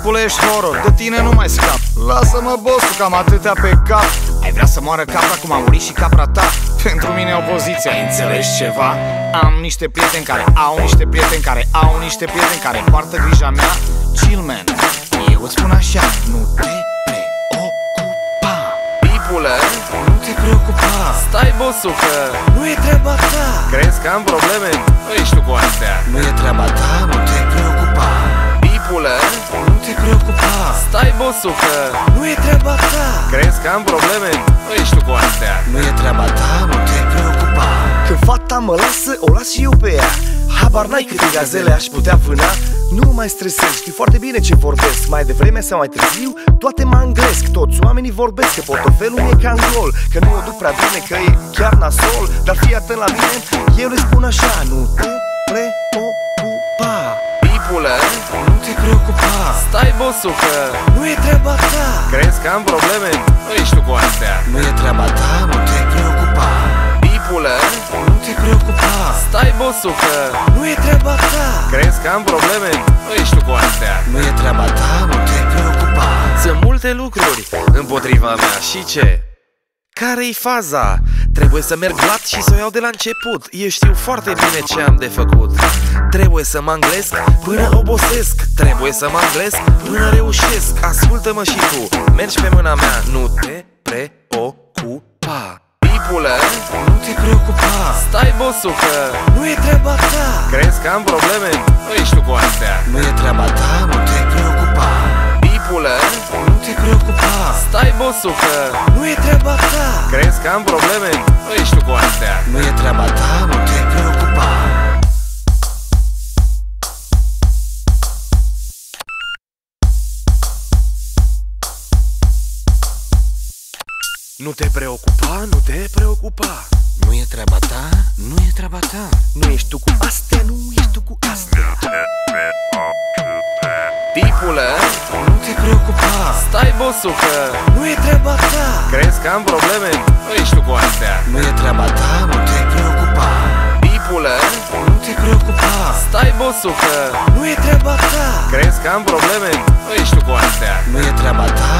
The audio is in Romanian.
Bipule, ești horror, de tine nu mai scap. Lasă-mă, bossul, cam atâtea pe cap. Ai vrea să moară capra cum a murit și capra ta? Pentru mine opoziția, înțelegi ceva? Am niște prieteni care au niște prieteni care au niște prieteni care poartă grija mea. Chill, man, eu îți spun așa, nu te preocupa. Bipule, Nu te preocupa, stai bossul că nu e treaba ta. Crezi că am probleme? Nu ești tu cu astea. Nu e treaba ta, nu te preocupa. Bipule, Nu te preocupa, stai bossul că nu e treaba ta. Crezi că am probleme? Nu ești tu cu astea. Nu e treaba ta, nu te preocupa Când fata mă lasă, o las și eu pe ea. Habar n-ai câte gazele aș putea vâna. Nu mă mai stresez, știi foarte bine ce vorbesc. Mai devreme sau mai târziu, toate mă anglesc. Toți oamenii vorbesc că portofelul e ca în gol. Că nu o duc prea bine, că e chiar nasol. Dar fii atent la mine, eu le spun așa Nu te preocupa Bipule, Nu te preocupa. Stai bossul că Nu e treaba ta. Crezi că am probleme? Nu ești tu cu astea. Nu e treaba ta, nu te preocupa. Bipule, Nu te preocupa. Stai bossul că Nu e treaba ta. Crezi că am probleme? Nu ești tu cu astea. Nu e treaba ta, nu te preocupa. Sunt multe lucruri împotriva mea. Și ce? Care-i faza? Trebuie să merg lat și să o iau de la început. Eu știu foarte bine ce am de făcut. Trebuie să mă anglesc până obosesc. Trebuie să mă anglesc până reușesc. Ascultă-mă și tu, mergi pe mâna mea. Nu te preocupa. Bipule, Nu te preocupa. Stai bossul că Nu e treaba ta. Crezi că am probleme? Nu ești tu cu astea. Nu e treaba ta, nu te preocupa. Bipule, Nu te preocupa stai bossul că Nu e treaba ta. Crezi că am probleme? Nu ești tu cu astea. Nu e treaba ta, nu te preocupa Nu te preocupa, nu te preocupa. Nu e treaba ta, nu e treaba ta. Nu ești tu cu astea, nu ești tu cu astea. Tipule, Nu te preocupa. Stai bossul că Nu e treaba ta. Crezi că am probleme? Nu ești tu cu astea. Nu e treaba ta, nu te preocupa. Tipule, Nu te preocupa. Stai bossul că Nu e treaba ta. Crezi că am probleme? Nu ești tu cu astea. Nu e treaba ta, nu te